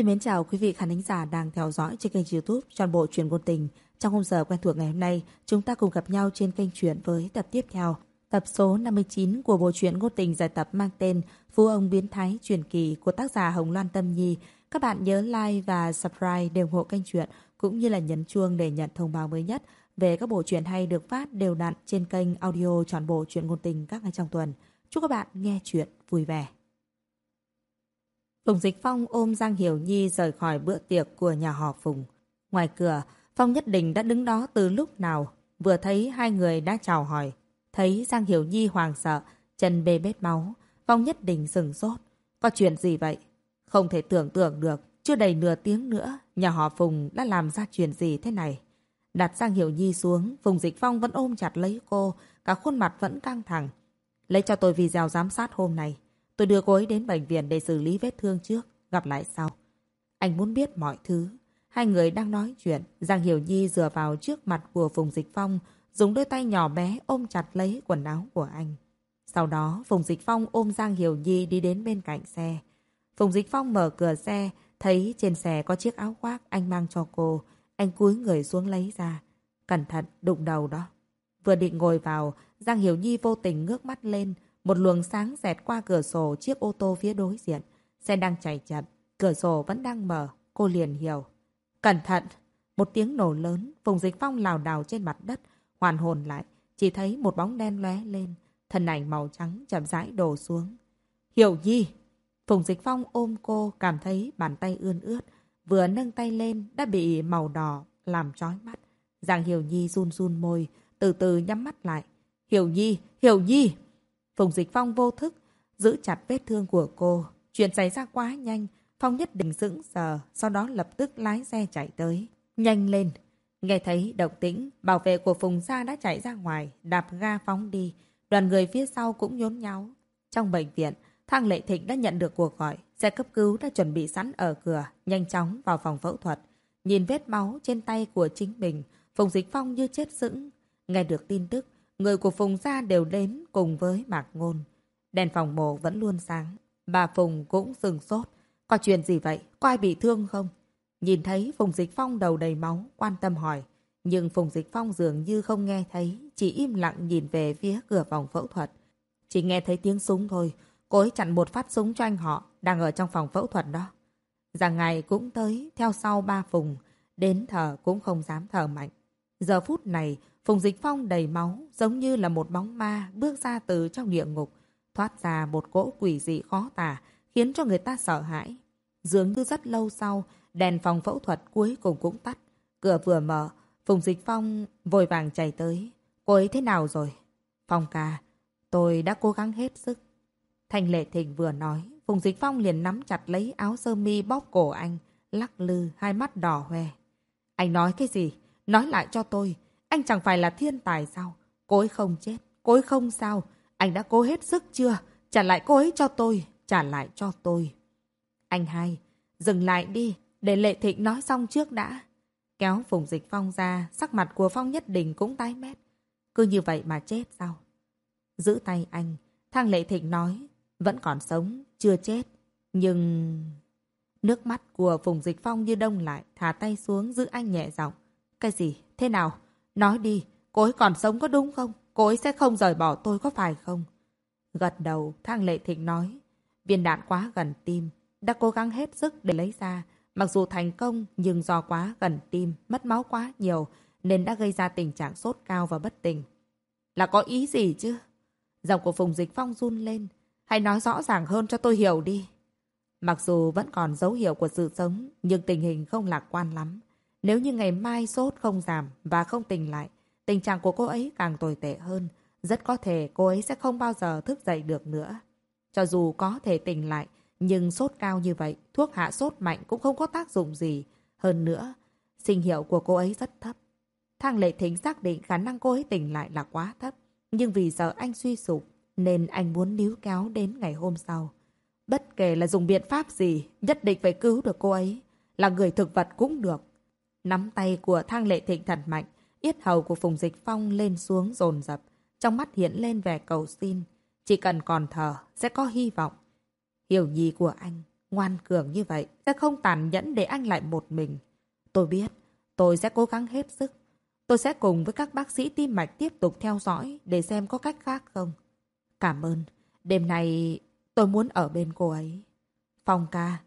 Xin mến chào quý vị khán thính giả đang theo dõi trên kênh youtube Tròn Bộ Chuyện Ngôn Tình. Trong khung giờ quen thuộc ngày hôm nay, chúng ta cùng gặp nhau trên kênh truyện với tập tiếp theo. Tập số 59 của bộ truyện ngôn tình giải tập mang tên Phú ông biến thái truyền kỳ của tác giả Hồng Loan Tâm Nhi. Các bạn nhớ like và subscribe để ủng hộ kênh truyện cũng như là nhấn chuông để nhận thông báo mới nhất về các bộ truyện hay được phát đều đặn trên kênh audio Tròn Bộ Chuyện Ngôn Tình các ngày trong tuần. Chúc các bạn nghe chuyện vui vẻ. Phùng Dịch Phong ôm Giang Hiểu Nhi rời khỏi bữa tiệc của nhà họ Phùng. Ngoài cửa, Phong Nhất Đình đã đứng đó từ lúc nào. Vừa thấy hai người đã chào hỏi. Thấy Giang Hiểu Nhi hoàng sợ, chân bê bết máu. Phong Nhất Đình sừng sốt. Có chuyện gì vậy? Không thể tưởng tượng được. Chưa đầy nửa tiếng nữa, nhà họ Phùng đã làm ra chuyện gì thế này? Đặt Giang Hiểu Nhi xuống, Phùng Dịch Phong vẫn ôm chặt lấy cô, cả khuôn mặt vẫn căng thẳng. Lấy cho tôi video giám sát hôm nay. Tôi đưa cô ấy đến bệnh viện để xử lý vết thương trước, gặp lại sau. Anh muốn biết mọi thứ. Hai người đang nói chuyện, Giang Hiểu Nhi dựa vào trước mặt của Phùng Dịch Phong, dùng đôi tay nhỏ bé ôm chặt lấy quần áo của anh. Sau đó, Phùng Dịch Phong ôm Giang Hiểu Nhi đi đến bên cạnh xe. Phùng Dịch Phong mở cửa xe, thấy trên xe có chiếc áo khoác anh mang cho cô. Anh cúi người xuống lấy ra. Cẩn thận, đụng đầu đó. Vừa định ngồi vào, Giang Hiểu Nhi vô tình ngước mắt lên, một luồng sáng xẹt qua cửa sổ chiếc ô tô phía đối diện. Xe đang chạy chậm, cửa sổ vẫn đang mở. Cô liền hiểu. Cẩn thận! Một tiếng nổ lớn, Phùng Dịch Phong lào đảo trên mặt đất, hoàn hồn lại. Chỉ thấy một bóng đen lóe lên, thân ảnh màu trắng chậm rãi đổ xuống. Hiểu Nhi! Phùng Dịch Phong ôm cô, cảm thấy bàn tay ươn ướt. Vừa nâng tay lên, đã bị màu đỏ làm trói mắt. Giang Hiểu Nhi run run môi, từ từ nhắm mắt lại. Hiểu Nhi! Hiểu Nhi! Phùng Dịch Phong vô thức, giữ chặt vết thương của cô. Chuyện xảy ra quá nhanh, Phong nhất định sững sờ, sau đó lập tức lái xe chạy tới. Nhanh lên! Nghe thấy động tĩnh, bảo vệ của Phùng Gia đã chạy ra ngoài, đạp ga phóng đi. Đoàn người phía sau cũng nhốn nháo. Trong bệnh viện, Thang Lệ Thịnh đã nhận được cuộc gọi. Xe cấp cứu đã chuẩn bị sẵn ở cửa, nhanh chóng vào phòng phẫu thuật. Nhìn vết máu trên tay của chính mình, Phùng Dịch Phong như chết sững. Nghe được tin tức, Người của Phùng gia đều đến cùng với Mạc Ngôn. Đèn phòng mổ vẫn luôn sáng. Bà Phùng cũng sừng sốt. Có chuyện gì vậy? Có ai bị thương không? Nhìn thấy Phùng Dịch Phong đầu đầy máu, quan tâm hỏi. Nhưng Phùng Dịch Phong dường như không nghe thấy, chỉ im lặng nhìn về phía cửa phòng phẫu thuật. Chỉ nghe thấy tiếng súng thôi, cô ấy chặn một phát súng cho anh họ, đang ở trong phòng phẫu thuật đó. Giang ngày cũng tới, theo sau ba Phùng, đến thở cũng không dám thở mạnh. Giờ phút này, Phùng Dịch Phong đầy máu, giống như là một bóng ma bước ra từ trong địa ngục, thoát ra một cỗ quỷ dị khó tả, khiến cho người ta sợ hãi. Dường như rất lâu sau, đèn phòng phẫu thuật cuối cùng cũng tắt. Cửa vừa mở, Phùng Dịch Phong vội vàng chạy tới. Cô ấy thế nào rồi? Phong ca, tôi đã cố gắng hết sức. Thành Lệ Thịnh vừa nói, Phùng Dịch Phong liền nắm chặt lấy áo sơ mi bóp cổ anh, lắc lư, hai mắt đỏ hoe. Anh nói cái gì? Nói lại cho tôi. Anh chẳng phải là thiên tài sao? Cô ấy không chết, cô ấy không sao. Anh đã cố hết sức chưa? Trả lại cô ấy cho tôi, trả lại cho tôi. Anh hai, dừng lại đi, để Lệ Thịnh nói xong trước đã. Kéo Phùng Dịch Phong ra, sắc mặt của Phong nhất định cũng tái mét. Cứ như vậy mà chết sao? Giữ tay anh, thang Lệ Thịnh nói, vẫn còn sống, chưa chết. Nhưng... Nước mắt của Phùng Dịch Phong như đông lại, thả tay xuống giữ anh nhẹ giọng. Cái gì? Thế nào? Nói đi, cô ấy còn sống có đúng không? Cô ấy sẽ không rời bỏ tôi có phải không? Gật đầu, thang lệ thịnh nói. Viên đạn quá gần tim. Đã cố gắng hết sức để lấy ra. Mặc dù thành công, nhưng do quá gần tim, mất máu quá nhiều, nên đã gây ra tình trạng sốt cao và bất tỉnh. Là có ý gì chứ? Giọng của Phùng Dịch Phong run lên. Hãy nói rõ ràng hơn cho tôi hiểu đi. Mặc dù vẫn còn dấu hiệu của sự sống, nhưng tình hình không lạc quan lắm. Nếu như ngày mai sốt không giảm và không tỉnh lại, tình trạng của cô ấy càng tồi tệ hơn. Rất có thể cô ấy sẽ không bao giờ thức dậy được nữa. Cho dù có thể tỉnh lại, nhưng sốt cao như vậy, thuốc hạ sốt mạnh cũng không có tác dụng gì. Hơn nữa, sinh hiệu của cô ấy rất thấp. Thang lệ thính xác định khả năng cô ấy tỉnh lại là quá thấp. Nhưng vì giờ anh suy sụp, nên anh muốn níu kéo đến ngày hôm sau. Bất kể là dùng biện pháp gì, nhất định phải cứu được cô ấy. Là người thực vật cũng được. Nắm tay của thang lệ thịnh thật mạnh, yết hầu của Phùng Dịch Phong lên xuống dồn dập, trong mắt hiện lên vẻ cầu xin. Chỉ cần còn thở, sẽ có hy vọng. Hiểu nhi của anh, ngoan cường như vậy, sẽ không tàn nhẫn để anh lại một mình. Tôi biết, tôi sẽ cố gắng hết sức. Tôi sẽ cùng với các bác sĩ tim mạch tiếp tục theo dõi để xem có cách khác không. Cảm ơn. Đêm nay tôi muốn ở bên cô ấy. Phong ca.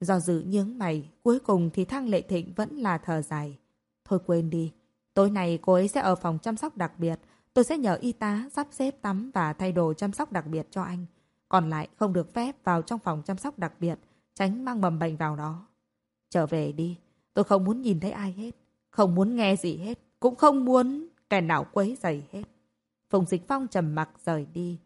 Do dự nhướng mày, cuối cùng thì thăng lệ thịnh vẫn là thở dài. Thôi quên đi. Tối nay cô ấy sẽ ở phòng chăm sóc đặc biệt. Tôi sẽ nhờ y tá sắp xếp tắm và thay đồ chăm sóc đặc biệt cho anh. Còn lại không được phép vào trong phòng chăm sóc đặc biệt, tránh mang mầm bệnh vào đó. Trở về đi. Tôi không muốn nhìn thấy ai hết. Không muốn nghe gì hết. Cũng không muốn kẻ nào quấy rầy hết. Phùng Dịch Phong trầm mặc rời đi.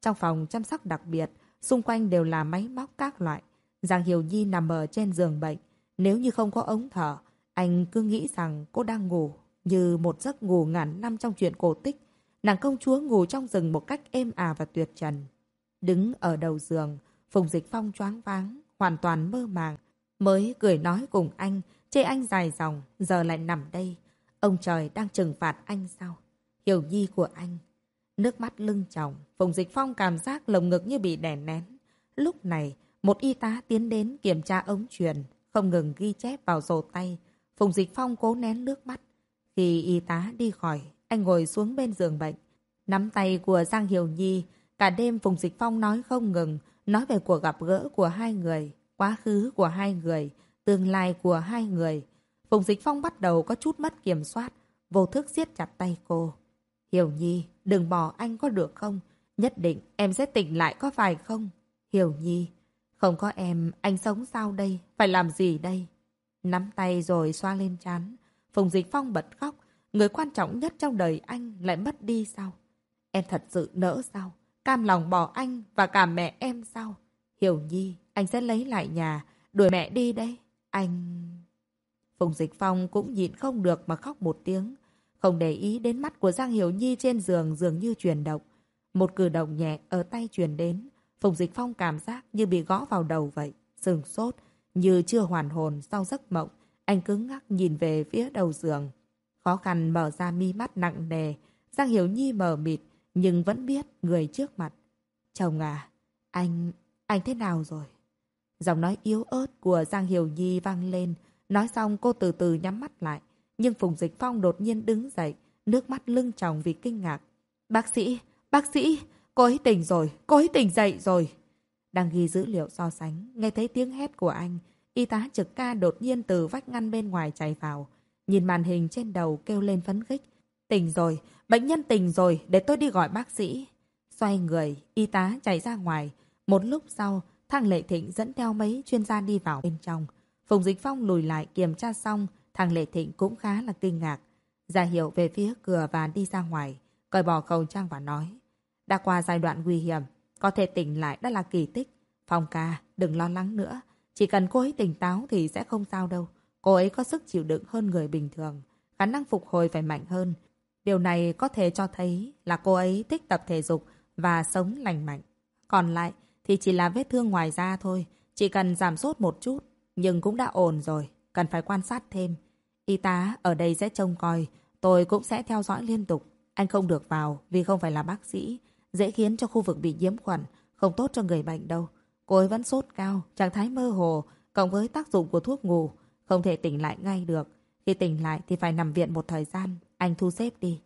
Trong phòng chăm sóc đặc biệt, xung quanh đều là máy móc các loại. Giang Hiểu Nhi nằm ở trên giường bệnh. Nếu như không có ống thở, anh cứ nghĩ rằng cô đang ngủ như một giấc ngủ ngàn năm trong chuyện cổ tích. Nàng công chúa ngủ trong rừng một cách êm ả và tuyệt trần. Đứng ở đầu giường, Phùng Dịch Phong choáng váng, hoàn toàn mơ màng. Mới cười nói cùng anh, chê anh dài dòng, giờ lại nằm đây. Ông trời đang trừng phạt anh sao? Hiểu nhi của anh. Nước mắt lưng tròng, Phùng Dịch Phong cảm giác lồng ngực như bị đè nén. Lúc này, một y tá tiến đến kiểm tra ống truyền, không ngừng ghi chép vào sổ tay. Phùng Dịch Phong cố nén nước mắt. Khi y tá đi khỏi, anh ngồi xuống bên giường bệnh. Nắm tay của Giang Hiểu Nhi, cả đêm Phùng Dịch Phong nói không ngừng, nói về cuộc gặp gỡ của hai người, quá khứ của hai người, tương lai của hai người. Phùng Dịch Phong bắt đầu có chút mất kiểm soát, vô thức siết chặt tay cô. Hiểu Nhi, đừng bỏ anh có được không? Nhất định em sẽ tỉnh lại có phải không? Hiểu Nhi, không có em, anh sống sao đây? Phải làm gì đây? Nắm tay rồi xoa lên chán. Phùng Dịch Phong bật khóc. Người quan trọng nhất trong đời anh lại mất đi sao? Em thật sự nỡ sao? Cam lòng bỏ anh và cả mẹ em sao? Hiểu Nhi, anh sẽ lấy lại nhà, đuổi mẹ đi đây. Anh... Phùng Dịch Phong cũng nhịn không được mà khóc một tiếng. Không để ý đến mắt của Giang Hiểu Nhi trên giường dường như chuyển động. Một cử động nhẹ ở tay truyền đến. Phùng Dịch Phong cảm giác như bị gõ vào đầu vậy. Sừng sốt, như chưa hoàn hồn sau giấc mộng. Anh cứng ngắc nhìn về phía đầu giường. Khó khăn mở ra mi mắt nặng nề. Giang Hiểu Nhi mờ mịt, nhưng vẫn biết người trước mặt. Chồng à, anh, anh thế nào rồi? Giọng nói yếu ớt của Giang Hiểu Nhi vang lên. Nói xong cô từ từ nhắm mắt lại. Nhưng Phùng Dịch Phong đột nhiên đứng dậy, nước mắt lưng tròng vì kinh ngạc. Bác sĩ, bác sĩ, cô ấy tỉnh rồi, cô ấy tỉnh dậy rồi. Đang ghi dữ liệu so sánh, nghe thấy tiếng hét của anh. Y tá trực ca đột nhiên từ vách ngăn bên ngoài chạy vào. Nhìn màn hình trên đầu kêu lên phấn khích. Tỉnh rồi, bệnh nhân tỉnh rồi, để tôi đi gọi bác sĩ. Xoay người, y tá chạy ra ngoài. Một lúc sau, thằng Lệ Thịnh dẫn theo mấy chuyên gia đi vào bên trong. Phùng Dịch Phong lùi lại kiểm tra xong, thằng Lệ Thịnh cũng khá là kinh ngạc. Ra hiệu về phía cửa và đi ra ngoài, cởi bỏ khẩu trang và nói. Đã qua giai đoạn nguy hiểm, có thể tỉnh lại đã là kỳ tích. Phong ca, đừng lo lắng nữa. Chỉ cần cô ấy tỉnh táo thì sẽ không sao đâu. Cô ấy có sức chịu đựng hơn người bình thường. Khả năng phục hồi phải mạnh hơn. Điều này có thể cho thấy là cô ấy thích tập thể dục và sống lành mạnh. Còn lại thì chỉ là vết thương ngoài da thôi. Chỉ cần giảm sốt một chút nhưng cũng đã ổn rồi, cần phải quan sát thêm. Y tá ở đây sẽ trông coi, tôi cũng sẽ theo dõi liên tục. Anh không được vào vì không phải là bác sĩ, dễ khiến cho khu vực bị nhiễm khuẩn, không tốt cho người bệnh đâu. Cô ấy vẫn sốt cao, trạng thái mơ hồ, cộng với tác dụng của thuốc ngủ, không thể tỉnh lại ngay được. Khi tỉnh lại thì phải nằm viện một thời gian, anh thu xếp đi.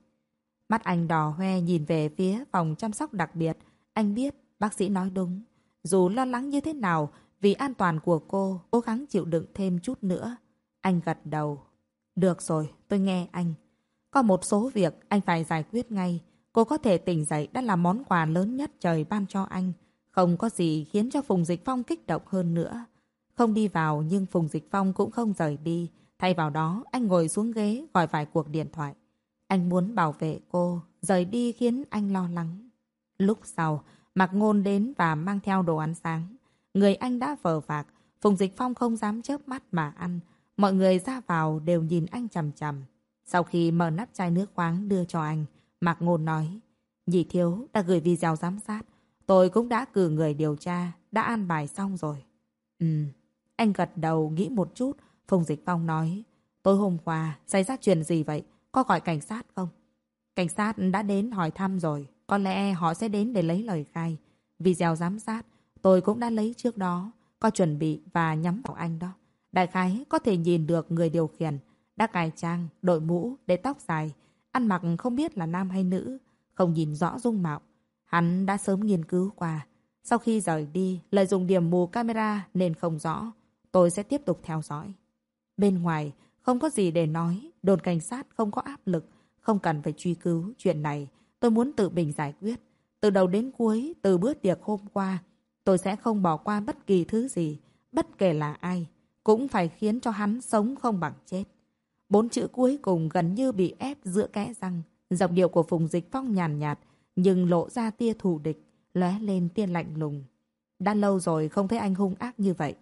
Mắt anh đỏ hoe nhìn về phía phòng chăm sóc đặc biệt, anh biết bác sĩ nói đúng. Dù lo lắng như thế nào, vì an toàn của cô, cố gắng chịu đựng thêm chút nữa. Anh gật đầu. Được rồi, tôi nghe anh. Có một số việc anh phải giải quyết ngay. Cô có thể tỉnh dậy đã là món quà lớn nhất trời ban cho anh. Không có gì khiến cho Phùng Dịch Phong kích động hơn nữa. Không đi vào nhưng Phùng Dịch Phong cũng không rời đi. Thay vào đó, anh ngồi xuống ghế gọi vài cuộc điện thoại. Anh muốn bảo vệ cô, rời đi khiến anh lo lắng. Lúc sau, Mạc Ngôn đến và mang theo đồ ăn sáng. Người anh đã vờ vạc, Phùng Dịch Phong không dám chớp mắt mà ăn. Mọi người ra vào đều nhìn anh chằm chằm. Sau khi mở nắp chai nước khoáng đưa cho anh, Mạc Ngôn nói, Nhị Thiếu đã gửi video giám sát. Tôi cũng đã cử người điều tra, đã an bài xong rồi. Ừ, anh gật đầu nghĩ một chút, Phùng Dịch Phong nói, tối hôm qua xảy ra chuyện gì vậy? Có gọi cảnh sát không? Cảnh sát đã đến hỏi thăm rồi, có lẽ họ sẽ đến để lấy lời khai. Video giám sát Tôi cũng đã lấy trước đó. có chuẩn bị và nhắm vào anh đó. Đại khái có thể nhìn được người điều khiển, đã cài trang, đội mũ, để tóc dài, ăn mặc không biết là nam hay nữ, không nhìn rõ dung mạo. Hắn đã sớm nghiên cứu qua. Sau khi rời đi, lợi dụng điểm mù camera nên không rõ. Tôi sẽ tiếp tục theo dõi. Bên ngoài, không có gì để nói. Đồn cảnh sát không có áp lực. Không cần phải truy cứu chuyện này. Tôi muốn tự mình giải quyết. Từ đầu đến cuối, từ bữa tiệc hôm qua, tôi sẽ không bỏ qua bất kỳ thứ gì, bất kể là ai. Cũng phải khiến cho hắn sống không bằng chết. Bốn chữ cuối cùng gần như bị ép giữa kẽ răng. Giọng điệu của Phùng Dịch Phong nhàn nhạt, nhưng lộ ra tia thù địch, lóe lên tiên lạnh lùng. Đã lâu rồi không thấy anh hung ác như vậy.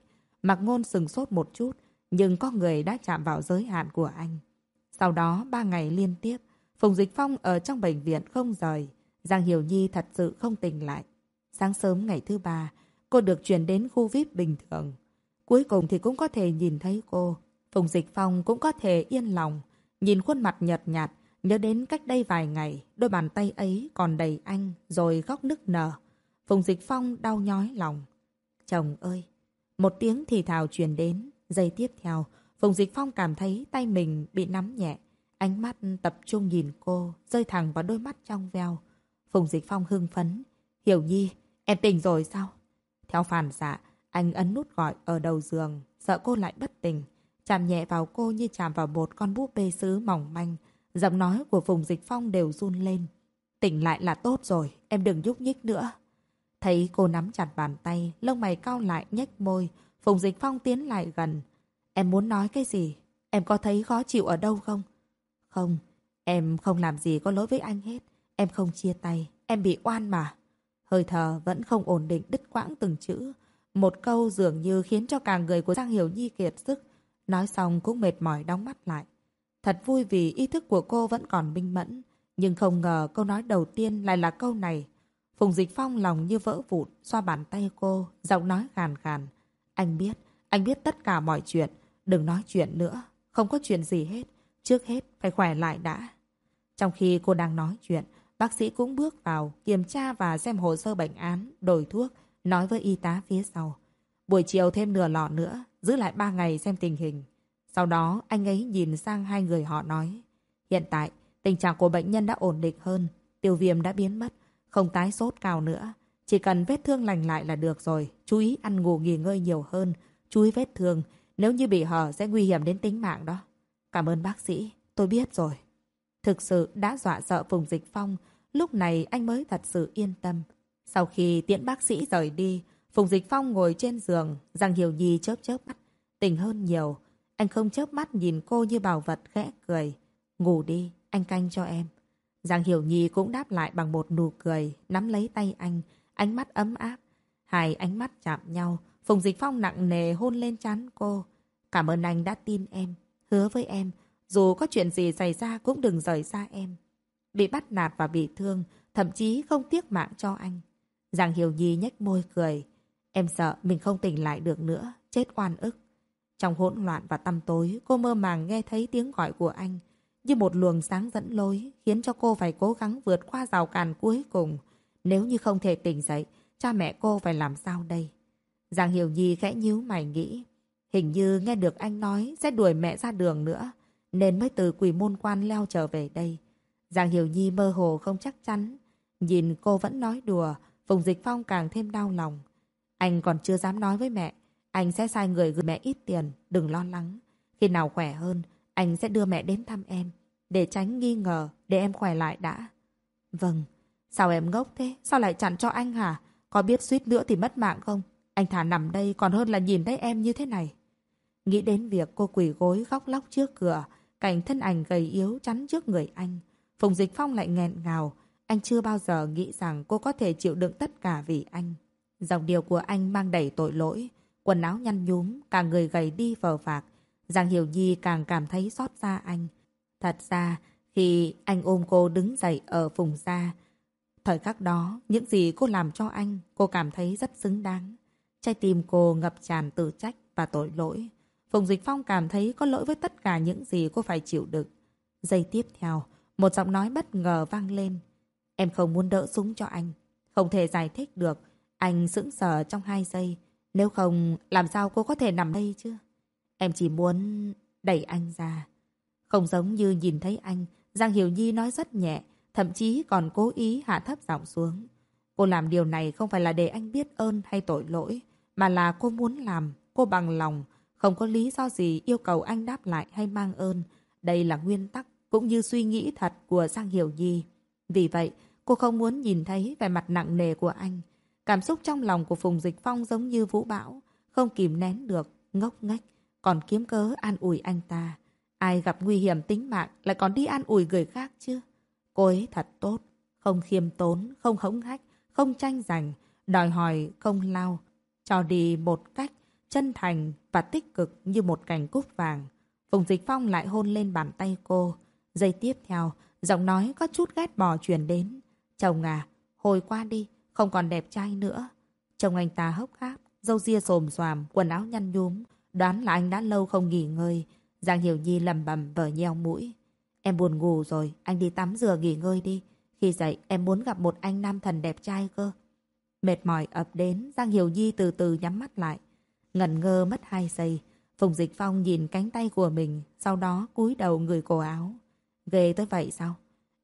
Mặc ngôn sừng sốt một chút, nhưng có người đã chạm vào giới hạn của anh. Sau đó, ba ngày liên tiếp, Phùng Dịch Phong ở trong bệnh viện không rời. Giang Hiểu Nhi thật sự không tỉnh lại. Sáng sớm ngày thứ ba, cô được chuyển đến khu VIP bình thường. Cuối cùng thì cũng có thể nhìn thấy cô. Phùng Dịch Phong cũng có thể yên lòng. Nhìn khuôn mặt nhợt nhạt, nhớ đến cách đây vài ngày, đôi bàn tay ấy còn đầy anh, rồi góc nức nở. Phùng Dịch Phong đau nhói lòng. Chồng ơi! Một tiếng thì thào truyền đến. Giây tiếp theo, Phùng Dịch Phong cảm thấy tay mình bị nắm nhẹ. Ánh mắt tập trung nhìn cô, rơi thẳng vào đôi mắt trong veo. Phùng Dịch Phong hưng phấn. Hiểu Nhi, em tỉnh rồi sao? Theo phản xạ, anh ấn nút gọi ở đầu giường, sợ cô lại bất tỉnh. Chạm nhẹ vào cô như chạm vào một con búp bê sứ mỏng manh. Giọng nói của Phùng Dịch Phong đều run lên. Tỉnh lại là tốt rồi, em đừng nhúc nhích nữa. Thấy cô nắm chặt bàn tay, lông mày cau lại nhếch môi. Phùng Dịch Phong tiến lại gần. Em muốn nói cái gì? Em có thấy khó chịu ở đâu không? Không, em không làm gì có lỗi với anh hết. Em không chia tay, em bị oan mà. Hơi thở vẫn không ổn định đứt quãng từng chữ. Một câu dường như khiến cho cả người của Giang Hiểu Nhi kiệt sức. Nói xong cũng mệt mỏi đóng mắt lại. Thật vui vì ý thức của cô vẫn còn minh mẫn. Nhưng không ngờ câu nói đầu tiên lại là câu này. Phùng Dịch Phong lòng như vỡ vụn, xoa bàn tay cô, giọng nói gàn gàn. Anh biết, anh biết tất cả mọi chuyện. Đừng nói chuyện nữa, không có chuyện gì hết. Trước hết, phải khỏe lại đã. Trong khi cô đang nói chuyện, bác sĩ cũng bước vào, kiểm tra và xem hồ sơ bệnh án, đổi thuốc, nói với y tá phía sau. Buổi chiều thêm nửa lọ nữa, giữ lại ba ngày xem tình hình. Sau đó, anh ấy nhìn sang hai người họ nói. Hiện tại, tình trạng của bệnh nhân đã ổn định hơn, tiêu viêm đã biến mất, không tái sốt cao nữa. Chỉ cần vết thương lành lại là được rồi. Chú ý ăn ngủ nghỉ ngơi nhiều hơn. Chú ý vết thương. Nếu như bị hở sẽ nguy hiểm đến tính mạng đó. Cảm ơn bác sĩ. Tôi biết rồi. Thực sự đã dọa sợ Phùng Dịch Phong. Lúc này anh mới thật sự yên tâm. Sau khi tiễn bác sĩ rời đi, Phùng Dịch Phong ngồi trên giường. Giang Hiểu Nhi chớp chớp mắt. Tỉnh hơn nhiều. Anh không chớp mắt nhìn cô như bảo vật khẽ cười. Ngủ đi, anh canh cho em. Giang Hiểu Nhi cũng đáp lại bằng một nụ cười, nắm lấy tay anh, ánh mắt ấm áp. Hai ánh mắt chạm nhau, Phùng Dịch Phong nặng nề hôn lên trán cô. Cảm ơn anh đã tin em, hứa với em, dù có chuyện gì xảy ra cũng đừng rời xa em. Bị bắt nạt và bị thương, thậm chí không tiếc mạng cho anh. Giang Hiểu Nhi nhếch môi cười. Em sợ mình không tỉnh lại được nữa, chết oan ức. Trong hỗn loạn và tăm tối, cô mơ màng nghe thấy tiếng gọi của anh như một luồng sáng dẫn lối, khiến cho cô phải cố gắng vượt qua rào cản cuối cùng. Nếu như không thể tỉnh dậy, cha mẹ cô phải làm sao đây? Giang Hiểu Nhi khẽ nhíu mày nghĩ. Hình như nghe được anh nói sẽ đuổi mẹ ra đường nữa, nên mới từ quỷ môn quan leo trở về đây. Giang Hiểu Nhi mơ hồ không chắc chắn. Nhìn cô vẫn nói đùa, Phùng Dịch Phong càng thêm đau lòng. Anh còn chưa dám nói với mẹ. Anh sẽ sai người gửi mẹ ít tiền, đừng lo lắng. Khi nào khỏe hơn, anh sẽ đưa mẹ đến thăm em, để tránh nghi ngờ, để em khỏe lại đã. Vâng, sao em ngốc thế? Sao lại chặn cho anh hả? Có biết suýt nữa thì mất mạng không? Anh thả nằm đây còn hơn là nhìn thấy em như thế này. Nghĩ đến việc cô quỷ gối góc lóc trước cửa, cảnh thân ảnh gầy yếu chắn trước người anh. Phùng Dịch Phong lại nghẹn ngào. Anh chưa bao giờ nghĩ rằng cô có thể chịu đựng tất cả vì anh. Dòng điều của anh mang đầy tội lỗi. Quần áo nhăn nhúm, cả người gầy đi phờ phạc Giang Hiểu Nhi càng cảm thấy xót xa anh. Thật ra, khi anh ôm cô đứng dậy ở vùng xa, thời khắc đó, những gì cô làm cho anh, cô cảm thấy rất xứng đáng. Trái tim cô ngập tràn tự trách và tội lỗi. Phùng Dịch Phong cảm thấy có lỗi với tất cả những gì cô phải chịu đựng. Giây tiếp theo, một giọng nói bất ngờ vang lên. Em không muốn đỡ súng cho anh. Không thể giải thích được. Anh sững sờ trong hai giây. Nếu không, làm sao cô có thể nằm đây chứ? Em chỉ muốn đẩy anh ra. Không giống như nhìn thấy anh, Giang Hiểu Nhi nói rất nhẹ, thậm chí còn cố ý hạ thấp giọng xuống. Cô làm điều này không phải là để anh biết ơn hay tội lỗi, mà là cô muốn làm, cô bằng lòng, không có lý do gì yêu cầu anh đáp lại hay mang ơn. Đây là nguyên tắc cũng như suy nghĩ thật của Giang Hiểu Nhi. Vì vậy, cô không muốn nhìn thấy vẻ mặt nặng nề của anh. Cảm xúc trong lòng của Phùng Dịch Phong giống như vũ bão, không kìm nén được, ngốc nghếch, còn kiếm cớ an ủi anh ta. Ai gặp nguy hiểm tính mạng lại còn đi an ủi người khác chứ? Cô ấy thật tốt, không khiêm tốn, không hống hách, không tranh giành, đòi hỏi không lao, cho đi một cách chân thành và tích cực như một cành cúc vàng. Phùng Dịch Phong lại hôn lên bàn tay cô. Giây tiếp theo, giọng nói có chút ghét bỏ truyền đến. Chồng à, hồi qua đi, không còn đẹp trai nữa. Chồng anh ta hốc hác, dâu ria xồm xoàm, quần áo nhăn nhúm. Đoán là anh đã lâu không nghỉ ngơi. Giang Hiểu Nhi lầm bầm vờ nheo mũi. Em buồn ngủ rồi, anh đi tắm rửa nghỉ ngơi đi. Khi dậy em muốn gặp một anh nam thần đẹp trai cơ. Mệt mỏi ập đến, Giang Hiểu Nhi từ từ nhắm mắt lại. Ngẩn ngơ mất hai giây. Phùng Dịch Phong nhìn cánh tay của mình, sau đó cúi đầu người cổ áo. Ghê tới vậy sao?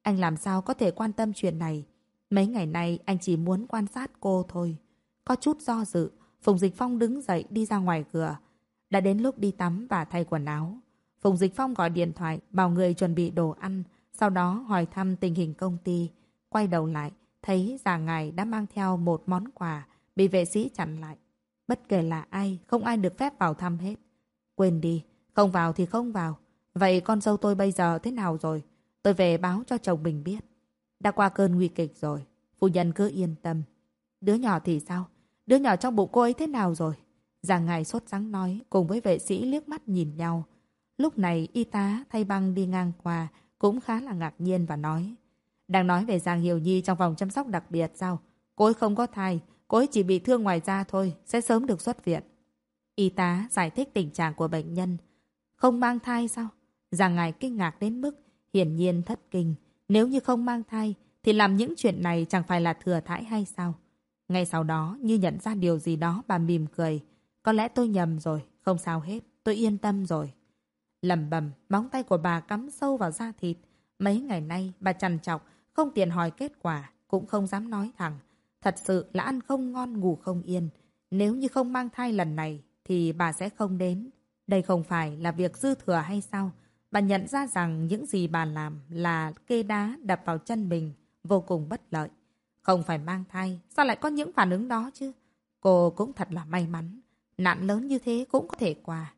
Anh làm sao có thể quan tâm chuyện này? Mấy ngày nay anh chỉ muốn quan sát cô thôi. Có chút do dự, Phùng Dịch Phong đứng dậy đi ra ngoài cửa. Đã đến lúc đi tắm và thay quần áo. Phùng Dịch Phong gọi điện thoại, bảo người chuẩn bị đồ ăn, sau đó hỏi thăm tình hình công ty. Quay đầu lại, thấy già ngài đã mang theo một món quà, bị vệ sĩ chặn lại. Bất kể là ai, không ai được phép vào thăm hết. Quên đi, không vào thì không vào. Vậy con dâu tôi bây giờ thế nào rồi? Tôi về báo cho chồng mình biết. Đã qua cơn nguy kịch rồi. Phu nhân cứ yên tâm. Đứa nhỏ thì sao? Đứa nhỏ trong bụng cô ấy thế nào rồi? Giang ngài sốt sắng nói cùng với vệ sĩ liếc mắt nhìn nhau. Lúc này y tá thay băng đi ngang qua cũng khá là ngạc nhiên và nói. Đang nói về Giang Hiểu Nhi trong vòng chăm sóc đặc biệt sao? Cô ấy không có thai, cô ấy chỉ bị thương ngoài da thôi, sẽ sớm được xuất viện. Y tá giải thích tình trạng của bệnh nhân. Không mang thai sao? Giang ngài kinh ngạc đến mức hiển nhiên thất kinh. Nếu như không mang thai thì làm những chuyện này chẳng phải là thừa thãi hay sao? Ngay sau đó như nhận ra điều gì đó bà mỉm cười. Có lẽ tôi nhầm rồi, không sao hết, tôi yên tâm rồi. Lầm bầm, móng tay của bà cắm sâu vào da thịt. Mấy ngày nay bà chằn chọc, không tiền hỏi kết quả, cũng không dám nói thẳng. Thật sự là ăn không ngon ngủ không yên. Nếu như không mang thai lần này thì bà sẽ không đến. Đây không phải là việc dư thừa hay sao? Bà nhận ra rằng những gì bà làm là kê đá đập vào chân mình, vô cùng bất lợi. Không phải mang thai, sao lại có những phản ứng đó chứ? Cô cũng thật là may mắn. Nạn lớn như thế cũng có thể qua.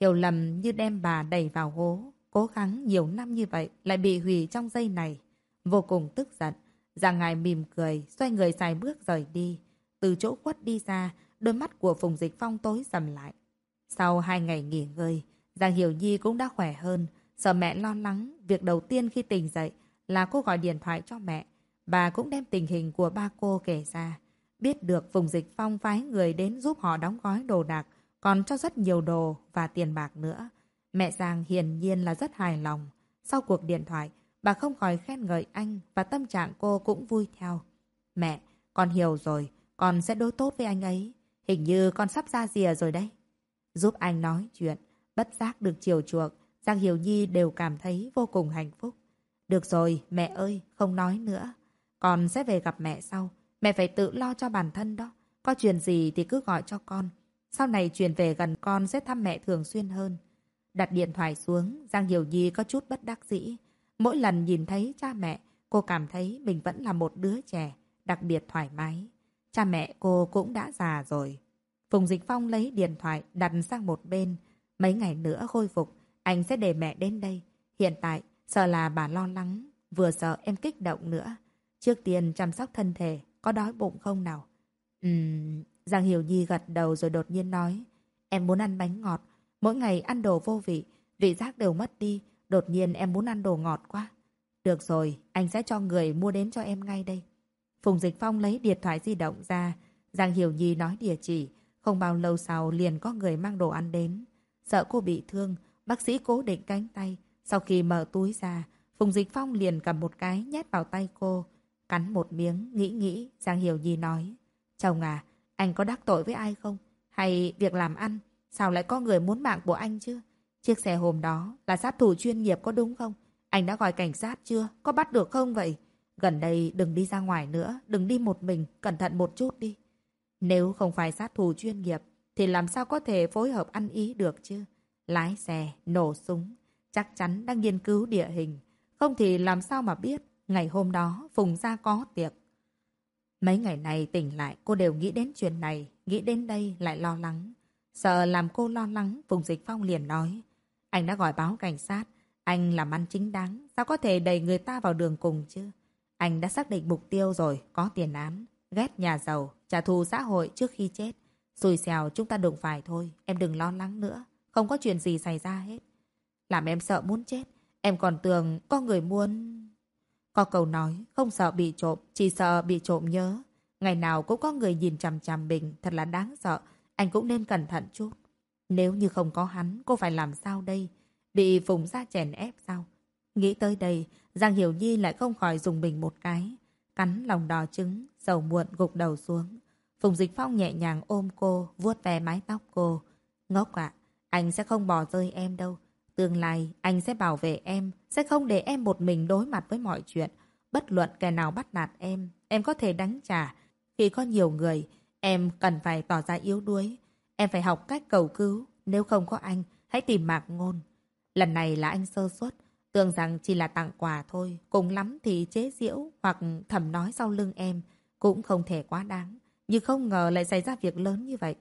Hiểu lầm như đem bà đẩy vào hố. Cố gắng nhiều năm như vậy lại bị hủy trong giây này. Vô cùng tức giận. Giang ngài mỉm cười, xoay người xài bước rời đi. Từ chỗ khuất đi ra, đôi mắt của Phùng Dịch Phong tối sầm lại. Sau hai ngày nghỉ ngơi, Giang Hiểu Nhi cũng đã khỏe hơn. Sợ mẹ lo lắng, việc đầu tiên khi tỉnh dậy là cô gọi điện thoại cho mẹ. Bà cũng đem tình hình của ba cô kể ra. Biết được vùng Dịch Phong phái người đến giúp họ đóng gói đồ đạc, còn cho rất nhiều đồ và tiền bạc nữa. Mẹ Giang hiển nhiên là rất hài lòng. Sau cuộc điện thoại, bà không khỏi khen ngợi anh và tâm trạng cô cũng vui theo. Mẹ, con hiểu rồi, con sẽ đối tốt với anh ấy. Hình như con sắp ra rìa rồi đấy. Giúp anh nói chuyện, bất giác được chiều chuộc, Giang Hiểu Nhi đều cảm thấy vô cùng hạnh phúc. Được rồi, mẹ ơi, không nói nữa. Con sẽ về gặp mẹ sau. Mẹ phải tự lo cho bản thân đó. Có chuyện gì thì cứ gọi cho con. Sau này chuyển về gần con sẽ thăm mẹ thường xuyên hơn. Đặt điện thoại xuống, Giang Hiểu Nhi có chút bất đắc dĩ. Mỗi lần nhìn thấy cha mẹ, cô cảm thấy mình vẫn là một đứa trẻ, đặc biệt thoải mái. Cha mẹ cô cũng đã già rồi. Phùng Dịch Phong lấy điện thoại đặt sang một bên. Mấy ngày nữa khôi phục, anh sẽ để mẹ đến đây. Hiện tại, sợ là bà lo lắng, vừa sợ em kích động nữa. Trước tiên chăm sóc thân thể, có đói bụng không nào? Ừm, Giang Hiểu Nhi gật đầu rồi đột nhiên nói. Em muốn ăn bánh ngọt, mỗi ngày ăn đồ vô vị, vị giác đều mất đi. Đột nhiên em muốn ăn đồ ngọt quá. Được rồi, anh sẽ cho người mua đến cho em ngay đây. Phùng Dịch Phong lấy điện thoại di động ra. Giang Hiểu Nhi nói địa chỉ. Không bao lâu sau liền có người mang đồ ăn đến. Sợ cô bị thương, bác sĩ cố định cánh tay. Sau khi mở túi ra, Phùng Dịch Phong liền cầm một cái nhét vào tay cô. Cắn một miếng, nghĩ nghĩ, Giang Hiểu Nhi nói. Chồng à, anh có đắc tội với ai không? Hay việc làm ăn? Sao lại có người muốn mạng của anh chứ? Chiếc xe hôm đó là sát thủ chuyên nghiệp có đúng không? Anh đã gọi cảnh sát chưa? Có bắt được không vậy? Gần đây đừng đi ra ngoài nữa, đừng đi một mình, cẩn thận một chút đi. Nếu không phải sát thủ chuyên nghiệp, thì làm sao có thể phối hợp ăn ý được chứ? Lái xe, nổ súng, chắc chắn đang nghiên cứu địa hình. Không thì làm sao mà biết ngày hôm đó Phùng Gia có tiệc. Mấy ngày này tỉnh lại cô đều nghĩ đến chuyện này, nghĩ đến đây lại lo lắng. Sợ làm cô lo lắng, Phùng Dịch Phong liền nói. Anh đã gọi báo cảnh sát, anh làm ăn chính đáng, sao có thể đẩy người ta vào đường cùng chứ? Anh đã xác định mục tiêu rồi, có tiền án, ghét nhà giàu, trả thù xã hội trước khi chết. Xui xèo chúng ta đừng phải thôi, em đừng lo lắng nữa, không có chuyện gì xảy ra hết. Làm em sợ muốn chết, em còn tưởng có người muốn... Có câu nói, không sợ bị trộm, chỉ sợ bị trộm nhớ. Ngày nào cũng có người nhìn chằm chằm mình, thật là đáng sợ. Anh cũng nên cẩn thận chút. Nếu như không có hắn, cô phải làm sao đây? Bị Phùng ra chèn ép sao? Nghĩ tới đây, Giang Hiểu Nhi lại không khỏi dùng mình một cái. Cắn lòng đỏ trứng, sầu muộn gục đầu xuống. Phùng Dịch Phong nhẹ nhàng ôm cô, vuốt ve mái tóc cô. Ngốc ạ, anh sẽ không bỏ rơi em đâu. Tương lai, anh sẽ bảo vệ em, sẽ không để em một mình đối mặt với mọi chuyện. Bất luận kẻ nào bắt nạt em, em có thể đánh trả. Khi có nhiều người, em cần phải tỏ ra yếu đuối. Em phải học cách cầu cứu. Nếu không có anh, hãy tìm mạc ngôn. Lần này là anh sơ suất. Tưởng rằng chỉ là tặng quà thôi. Cùng lắm thì chế giễu hoặc thầm nói sau lưng em. Cũng không thể quá đáng. Nhưng không ngờ lại xảy ra việc lớn như vậy.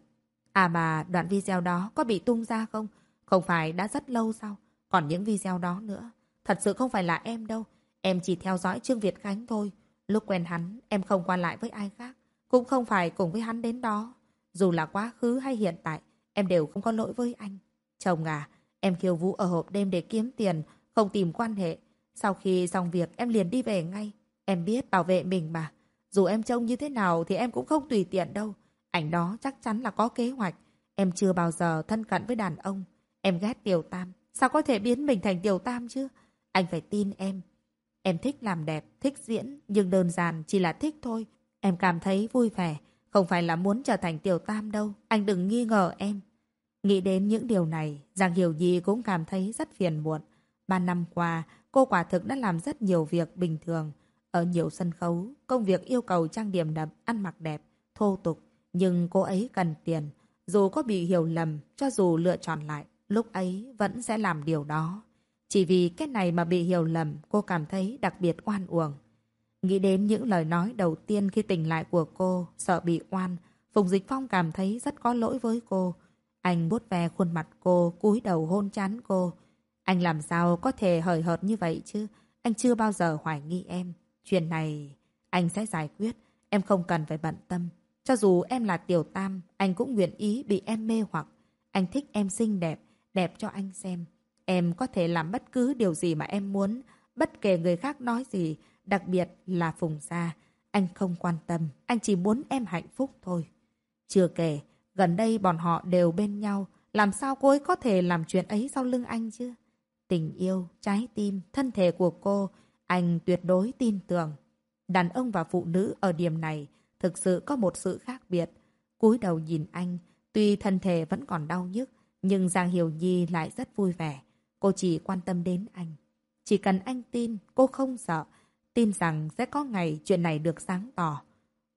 À mà đoạn video đó có bị tung ra không? Không phải đã rất lâu sao? Còn những video đó nữa. Thật sự không phải là em đâu. Em chỉ theo dõi Trương Việt Khánh thôi. Lúc quen hắn, em không qua lại với ai khác. Cũng không phải cùng với hắn đến đó. Dù là quá khứ hay hiện tại, em đều không có lỗi với anh. Chồng à, em khiêu vũ ở hộp đêm để kiếm tiền, không tìm quan hệ. Sau khi xong việc, em liền đi về ngay. Em biết bảo vệ mình mà. Dù em trông như thế nào thì em cũng không tùy tiện đâu. Ảnh đó chắc chắn là có kế hoạch. Em chưa bao giờ thân cận với đàn ông. Em ghét Tiểu Tam. Sao có thể biến mình thành Tiểu Tam chứ? Anh phải tin em. Em thích làm đẹp, thích diễn, nhưng đơn giản chỉ là thích thôi. Em cảm thấy vui vẻ, không phải là muốn trở thành Tiểu Tam đâu. Anh đừng nghi ngờ em. Nghĩ đến những điều này, Giang Hiểu Nhi cũng cảm thấy rất phiền muộn. Ba năm qua, cô quả thực đã làm rất nhiều việc bình thường. Ở nhiều sân khấu, công việc yêu cầu trang điểm đậm, ăn mặc đẹp, thô tục. Nhưng cô ấy cần tiền. Dù có bị hiểu lầm, cho dù lựa chọn lại, lúc ấy vẫn sẽ làm điều đó. Chỉ vì cái này mà bị hiểu lầm, cô cảm thấy đặc biệt oan uổng. Nghĩ đến những lời nói đầu tiên khi tỉnh lại của cô, sợ bị oan, Phùng Dịch Phong cảm thấy rất có lỗi với cô. Anh bút ve khuôn mặt cô, cúi đầu hôn chán cô. Anh làm sao có thể hời hợt như vậy chứ? Anh chưa bao giờ hoài nghi em. Chuyện này anh sẽ giải quyết. Em không cần phải bận tâm. Cho dù em là tiểu tam, anh cũng nguyện ý bị em mê hoặc. Anh thích em xinh đẹp, đẹp cho anh xem. Em có thể làm bất cứ điều gì mà em muốn, bất kể người khác nói gì, đặc biệt là Phùng Gia. Anh không quan tâm, anh chỉ muốn em hạnh phúc thôi. Chưa kể, gần đây bọn họ đều bên nhau, làm sao cô ấy có thể làm chuyện ấy sau lưng anh chứ? Tình yêu, trái tim, thân thể của cô, anh tuyệt đối tin tưởng. Đàn ông và phụ nữ ở điểm này thực sự có một sự khác biệt. cúi đầu nhìn anh, tuy thân thể vẫn còn đau nhức, nhưng Giang Hiểu Nhi lại rất vui vẻ. Cô chỉ quan tâm đến anh. Chỉ cần anh tin, cô không sợ. Tin rằng sẽ có ngày chuyện này được sáng tỏ.